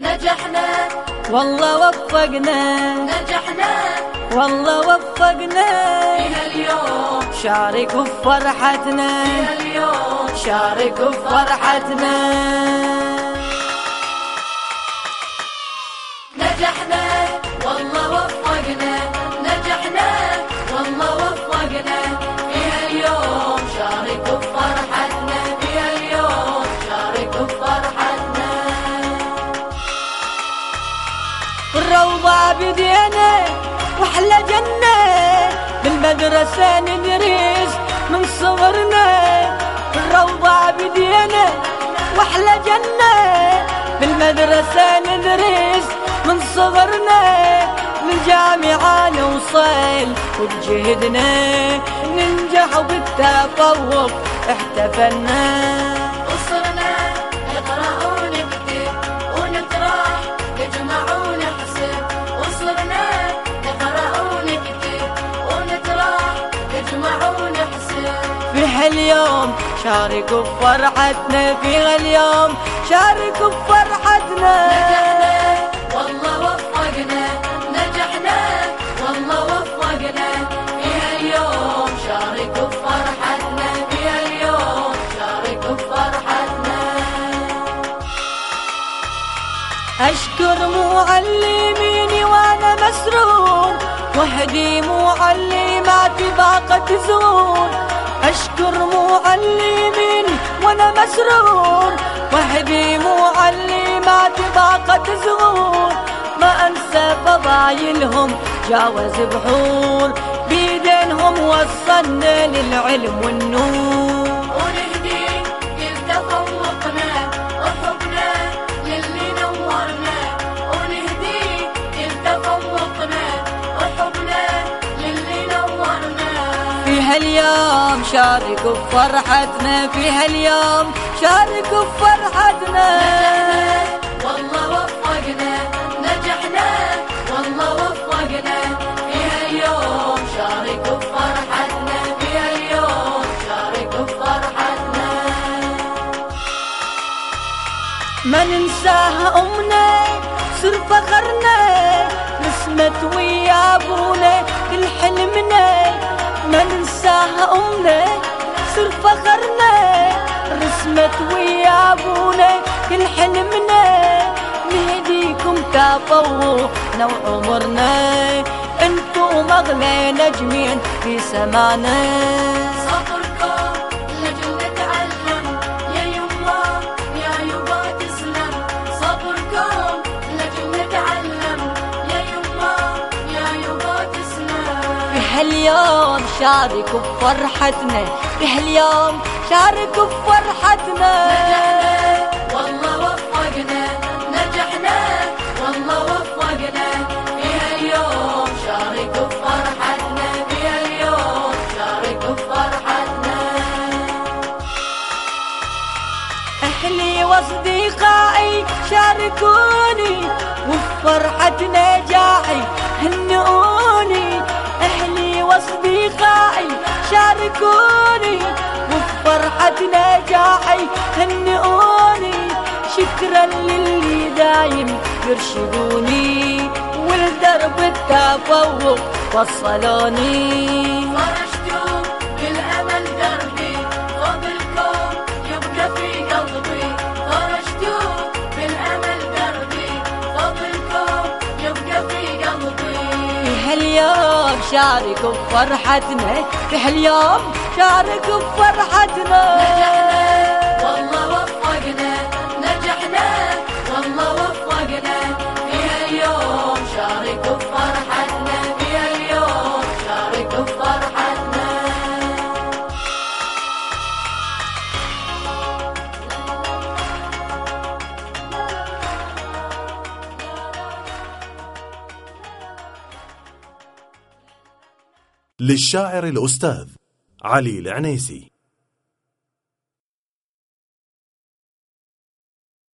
نجحنا. والله وفقنا. نجحنا. والله وفقنا. فيها اليوم. شاركوا بفرحتنا فيها اليوم. شاركوا بفرحتنا نجحنا بالمدرسة ندرس من صغرنا الروضة بدينا وأحلى جنة. بالمدرسة ندرس من صغرنا للجامعة نوصل وبجهدنا. ننجح وبالتفوق احتفلنا. هاليوم شاركوا بفرحتنا في هاليوم شاركوا بفرحتنا نجحنا والله وفقنا نجحنا والله وفقنا. فيها اليوم شاركوا بفرحتنا فيها اليوم شاركوا بفرحتنا أشكر معلميني وأنا مسرور وحدي معلماتي باقة تزور أشكر معلميني وأنا مسرور وحدي معلماتي باقة تزور ما أنسى فضايلهم جاوز بحور بيدينهم وصلنا للعلم والنور. هاليوم شاركوا بفرحتنا في هاليوم شاركوا بفرحتنا. نجحنا والله وفقنا نجحنا. والله وفقنا فيها اليوم شاركوا بفرحتنا. فيها اليوم شاركوا بفرحتنا. ما ننساها أمنا ويا أبونا كل حلمنا نهديكم تفوقنا وعمرنا انتو مغلى نجمين في سمانا. صبركم نتعلم يا يما يا يبا تسلم. صبركم نتعلم يا يما يا يبا تسلم. في هاليوم شاركوا بفرحتنا في شاركوا بفرحتنا. نجحنا والله وفقنا نجحنا والله وفقنا. فيها اليوم شاركوا بفرحتنا فيها اليوم شاركوا أهلي وأصدقائي شاركوني وبفرحة نجاحي هنئوني أهلي وأصدقائي شاركوني. نجاحي هنئوني. شكرا للي دايم يرشدوني. والدرب التفوق وصلوني. دربي فضلكم يبقى في قلبي. بالأمل دربي فضلكم يبقى في قلبي. هاليوم شاركوا بفرحتنا في هاليوم شاركوا بفرحتنا. نجحنا والله وفقنا نجحنا. والله وفقنا. فيها اليوم شاركوا بفرحتنا. فيها اليوم شاركوا بفرحتنا. للشاعر الأستاذ علي العنيسي.